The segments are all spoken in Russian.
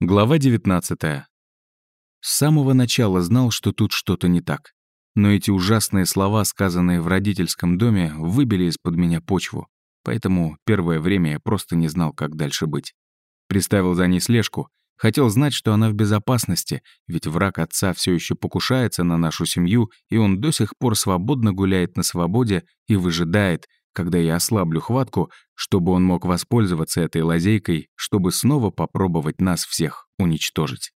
Глава 19. С самого начала знал, что тут что-то не так. Но эти ужасные слова, сказанные в родительском доме, выбили из-под меня почву. Поэтому первое время я просто не знал, как дальше быть. Приставил за ней слежку. Хотел знать, что она в безопасности, ведь враг отца все еще покушается на нашу семью, и он до сих пор свободно гуляет на свободе и выжидает, когда я ослаблю хватку, чтобы он мог воспользоваться этой лазейкой, чтобы снова попробовать нас всех уничтожить.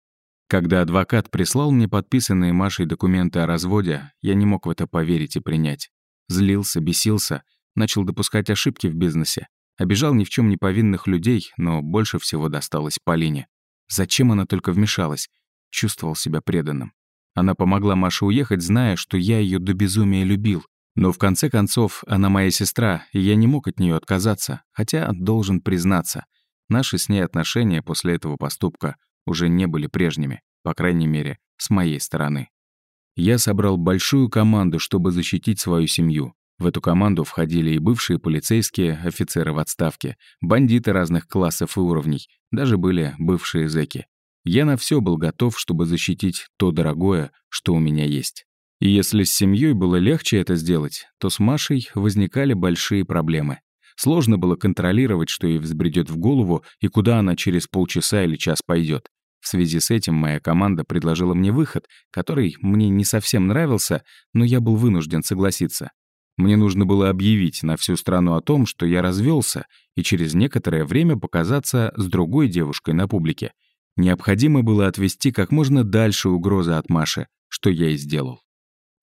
Когда адвокат прислал мне подписанные Машей документы о разводе, я не мог в это поверить и принять. Злился, бесился, начал допускать ошибки в бизнесе. Обижал ни в чем не повинных людей, но больше всего досталось Полине. Зачем она только вмешалась? Чувствовал себя преданным. Она помогла Маше уехать, зная, что я ее до безумия любил. Но в конце концов, она моя сестра, и я не мог от нее отказаться, хотя должен признаться, наши с ней отношения после этого поступка уже не были прежними, по крайней мере, с моей стороны. Я собрал большую команду, чтобы защитить свою семью. В эту команду входили и бывшие полицейские, офицеры в отставке, бандиты разных классов и уровней, даже были бывшие зэки. Я на все был готов, чтобы защитить то дорогое, что у меня есть. И если с семьей было легче это сделать, то с Машей возникали большие проблемы. Сложно было контролировать, что ей взбредет в голову и куда она через полчаса или час пойдет. В связи с этим моя команда предложила мне выход, который мне не совсем нравился, но я был вынужден согласиться. Мне нужно было объявить на всю страну о том, что я развелся, и через некоторое время показаться с другой девушкой на публике. Необходимо было отвести как можно дальше угрозы от Маши, что я и сделал.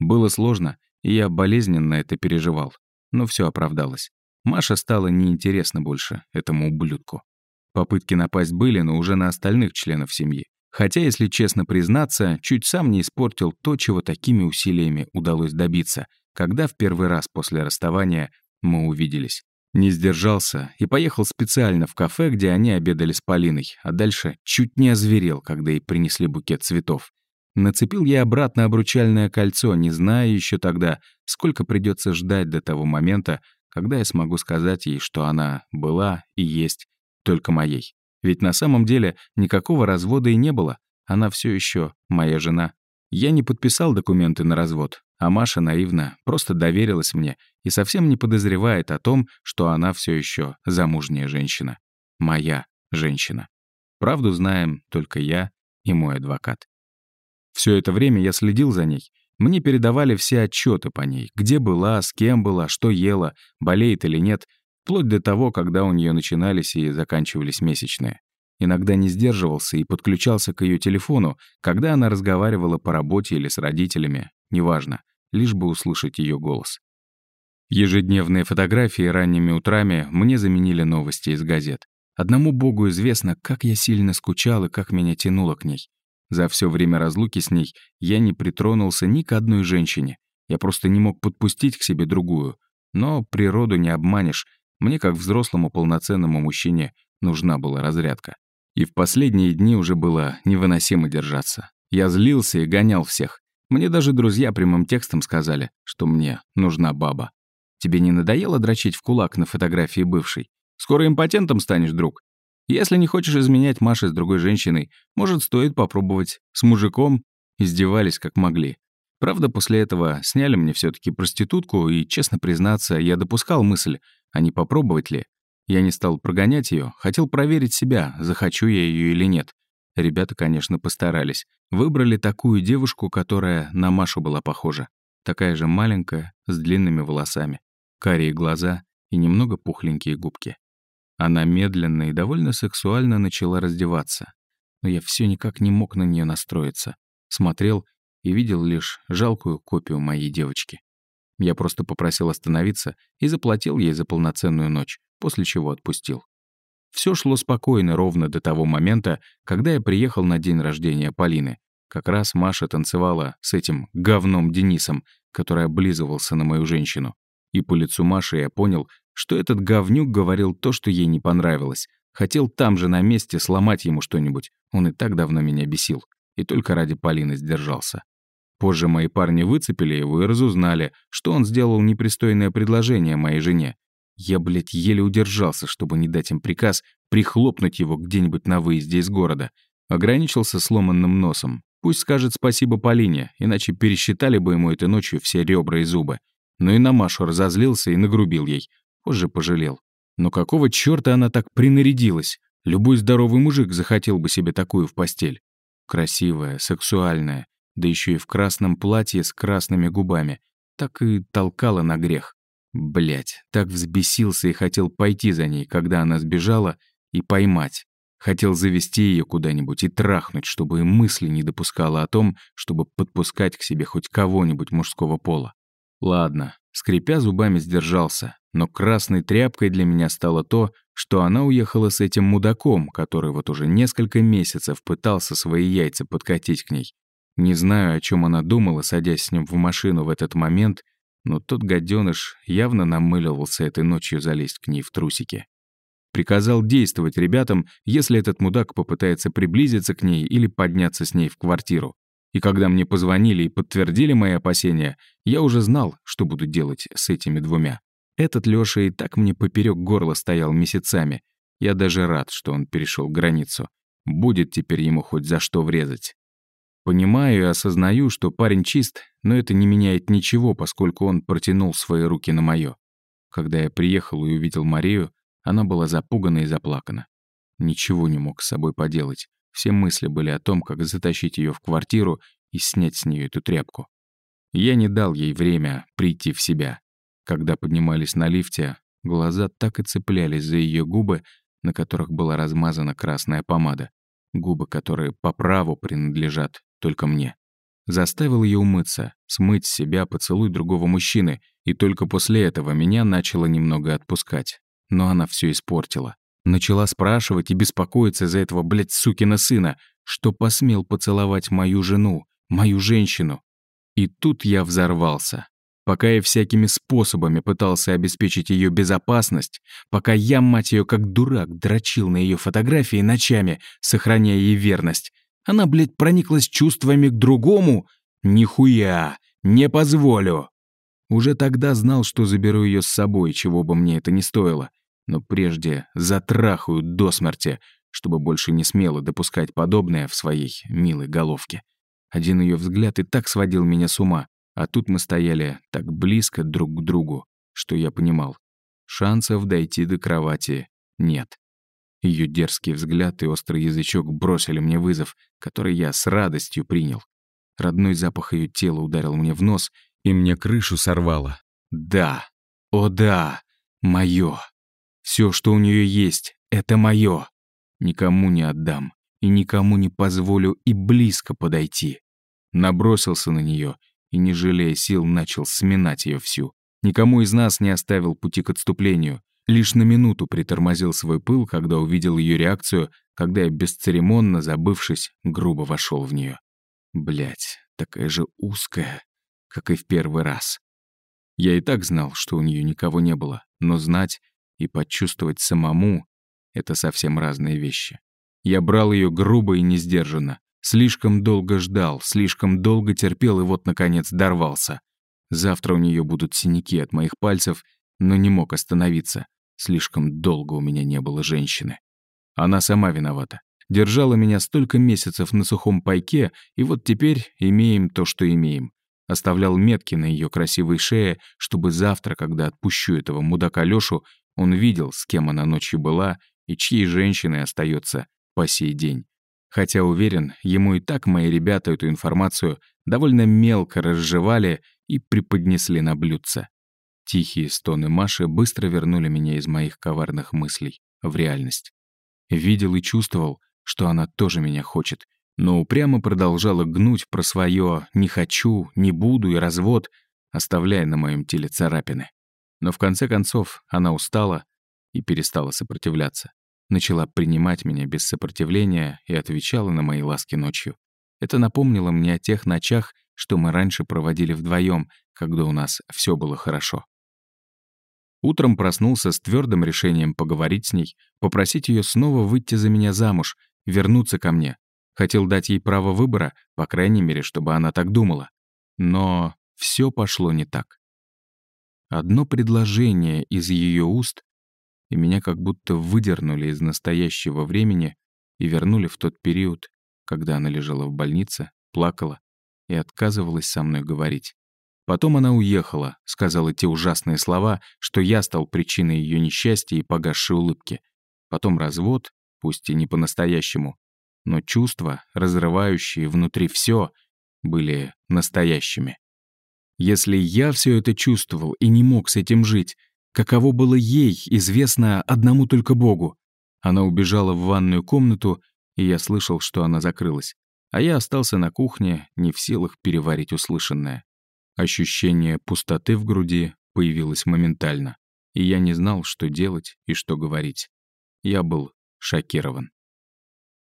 Было сложно, и я болезненно это переживал. Но все оправдалось. Маша стала неинтересна больше этому ублюдку. Попытки напасть были, но уже на остальных членов семьи. Хотя, если честно признаться, чуть сам не испортил то, чего такими усилиями удалось добиться, когда в первый раз после расставания мы увиделись. Не сдержался и поехал специально в кафе, где они обедали с Полиной, а дальше чуть не озверел, когда ей принесли букет цветов. Нацепил я обратно обручальное кольцо, не зная еще тогда, сколько придется ждать до того момента, когда я смогу сказать ей, что она была и есть только моей. Ведь на самом деле никакого развода и не было. Она все еще моя жена. Я не подписал документы на развод, а Маша наивно просто доверилась мне и совсем не подозревает о том, что она все еще замужняя женщина. Моя женщина. Правду знаем только я и мой адвокат. Все это время я следил за ней. Мне передавали все отчеты по ней, где была, с кем была, что ела, болеет или нет, вплоть до того, когда у нее начинались и заканчивались месячные. Иногда не сдерживался и подключался к ее телефону, когда она разговаривала по работе или с родителями, неважно, лишь бы услышать ее голос. Ежедневные фотографии ранними утрами мне заменили новости из газет. Одному богу известно, как я сильно скучал и как меня тянуло к ней. За все время разлуки с ней я не притронулся ни к одной женщине. Я просто не мог подпустить к себе другую. Но природу не обманешь. Мне, как взрослому полноценному мужчине, нужна была разрядка. И в последние дни уже было невыносимо держаться. Я злился и гонял всех. Мне даже друзья прямым текстом сказали, что мне нужна баба. Тебе не надоело дрочить в кулак на фотографии бывшей? Скоро импотентом станешь, друг. Если не хочешь изменять Маше с другой женщиной, может, стоит попробовать с мужиком. Издевались как могли. Правда, после этого сняли мне все таки проститутку, и, честно признаться, я допускал мысль, а не попробовать ли. Я не стал прогонять ее, хотел проверить себя, захочу я ее или нет. Ребята, конечно, постарались. Выбрали такую девушку, которая на Машу была похожа. Такая же маленькая, с длинными волосами, карие глаза и немного пухленькие губки. Она медленно и довольно сексуально начала раздеваться. Но я все никак не мог на нее настроиться. Смотрел и видел лишь жалкую копию моей девочки. Я просто попросил остановиться и заплатил ей за полноценную ночь, после чего отпустил. Все шло спокойно ровно до того момента, когда я приехал на день рождения Полины. Как раз Маша танцевала с этим говном Денисом, который облизывался на мою женщину. И по лицу Маши я понял, что этот говнюк говорил то, что ей не понравилось. Хотел там же на месте сломать ему что-нибудь. Он и так давно меня бесил. И только ради Полины сдержался. Позже мои парни выцепили его и разузнали, что он сделал непристойное предложение моей жене. Я, блядь, еле удержался, чтобы не дать им приказ прихлопнуть его где-нибудь на выезде из города. Ограничился сломанным носом. Пусть скажет спасибо Полине, иначе пересчитали бы ему этой ночью все ребра и зубы. Но и на Машу разозлился и нагрубил ей. Позже пожалел. Но какого чёрта она так принарядилась? Любой здоровый мужик захотел бы себе такую в постель. Красивая, сексуальная, да еще и в красном платье с красными губами. Так и толкала на грех. Блять, так взбесился и хотел пойти за ней, когда она сбежала, и поймать. Хотел завести ее куда-нибудь и трахнуть, чтобы и мысли не допускала о том, чтобы подпускать к себе хоть кого-нибудь мужского пола. Ладно, скрипя зубами сдержался, но красной тряпкой для меня стало то, что она уехала с этим мудаком, который вот уже несколько месяцев пытался свои яйца подкатить к ней. Не знаю, о чем она думала, садясь с ним в машину в этот момент, но тот гаденыш явно намыливался этой ночью залезть к ней в трусики. Приказал действовать ребятам, если этот мудак попытается приблизиться к ней или подняться с ней в квартиру. И когда мне позвонили и подтвердили мои опасения, я уже знал, что буду делать с этими двумя. Этот Лёша и так мне поперек горла стоял месяцами. Я даже рад, что он перешел границу. Будет теперь ему хоть за что врезать. Понимаю и осознаю, что парень чист, но это не меняет ничего, поскольку он протянул свои руки на моё. Когда я приехал и увидел Марию, она была запугана и заплакана. Ничего не мог с собой поделать. Все мысли были о том, как затащить ее в квартиру и снять с нее эту тряпку. Я не дал ей время прийти в себя. Когда поднимались на лифте, глаза так и цеплялись за ее губы, на которых была размазана красная помада. Губы, которые по праву принадлежат только мне. Заставил ее умыться, смыть с себя поцелуй другого мужчины, и только после этого меня начало немного отпускать но она все испортила. Начала спрашивать и беспокоиться за этого, блядь, сукина сына, что посмел поцеловать мою жену, мою женщину. И тут я взорвался. Пока я всякими способами пытался обеспечить ее безопасность, пока я, мать ее, как дурак, дрочил на ее фотографии ночами, сохраняя ей верность, она, блядь, прониклась чувствами к другому? Нихуя! Не позволю! Уже тогда знал, что заберу ее с собой, чего бы мне это ни стоило но прежде затрахают до смерти, чтобы больше не смело допускать подобное в своей милой головке. Один ее взгляд и так сводил меня с ума, а тут мы стояли так близко друг к другу, что я понимал, шансов дойти до кровати нет. Ее дерзкий взгляд и острый язычок бросили мне вызов, который я с радостью принял. Родной запах ее тела ударил мне в нос, и мне крышу сорвало. Да, о да, моё. Все, что у нее есть, это мое. Никому не отдам и никому не позволю и близко подойти. Набросился на нее и, не жалея сил, начал сминать ее всю. Никому из нас не оставил пути к отступлению. Лишь на минуту притормозил свой пыл, когда увидел ее реакцию, когда я бесцеремонно, забывшись, грубо вошел в нее. Блять, такая же узкая, как и в первый раз. Я и так знал, что у нее никого не было, но знать и почувствовать самому — это совсем разные вещи. Я брал ее грубо и несдержанно. Слишком долго ждал, слишком долго терпел и вот, наконец, дорвался. Завтра у нее будут синяки от моих пальцев, но не мог остановиться. Слишком долго у меня не было женщины. Она сама виновата. Держала меня столько месяцев на сухом пайке, и вот теперь имеем то, что имеем. Оставлял метки на ее красивой шее, чтобы завтра, когда отпущу этого мудака Лёшу, он видел, с кем она ночью была и чьей женщиной остается по сей день. Хотя уверен, ему и так мои ребята эту информацию довольно мелко разжевали и преподнесли на блюдце. Тихие стоны Маши быстро вернули меня из моих коварных мыслей в реальность. Видел и чувствовал, что она тоже меня хочет, но упрямо продолжала гнуть про свое «не хочу», «не буду» и развод, оставляя на моем теле царапины. Но в конце концов она устала и перестала сопротивляться. Начала принимать меня без сопротивления и отвечала на мои ласки ночью. Это напомнило мне о тех ночах, что мы раньше проводили вдвоем, когда у нас все было хорошо. Утром проснулся с твердым решением поговорить с ней, попросить ее снова выйти за меня замуж, вернуться ко мне. Хотел дать ей право выбора, по крайней мере, чтобы она так думала. Но все пошло не так. Одно предложение из ее уст, и меня как будто выдернули из настоящего времени и вернули в тот период, когда она лежала в больнице, плакала и отказывалась со мной говорить. Потом она уехала, сказала те ужасные слова, что я стал причиной ее несчастья и погасшей улыбки. Потом развод, пусть и не по-настоящему, но чувства, разрывающие внутри все, были настоящими. Если я все это чувствовал и не мог с этим жить, каково было ей, известно одному только Богу. Она убежала в ванную комнату, и я слышал, что она закрылась. А я остался на кухне, не в силах переварить услышанное. Ощущение пустоты в груди появилось моментально, и я не знал, что делать и что говорить. Я был шокирован.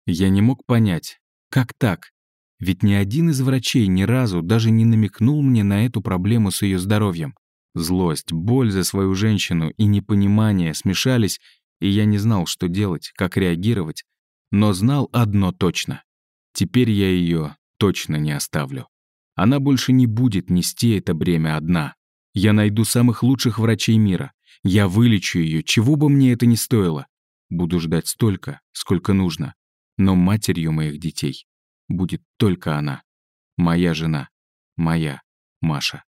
Я не мог понять, как так? Ведь ни один из врачей ни разу даже не намекнул мне на эту проблему с ее здоровьем. Злость, боль за свою женщину и непонимание смешались, и я не знал, что делать, как реагировать, но знал одно точно. Теперь я ее точно не оставлю. Она больше не будет нести это бремя одна. Я найду самых лучших врачей мира. Я вылечу ее, чего бы мне это ни стоило. Буду ждать столько, сколько нужно. Но матерью моих детей будет только она. Моя жена. Моя Маша.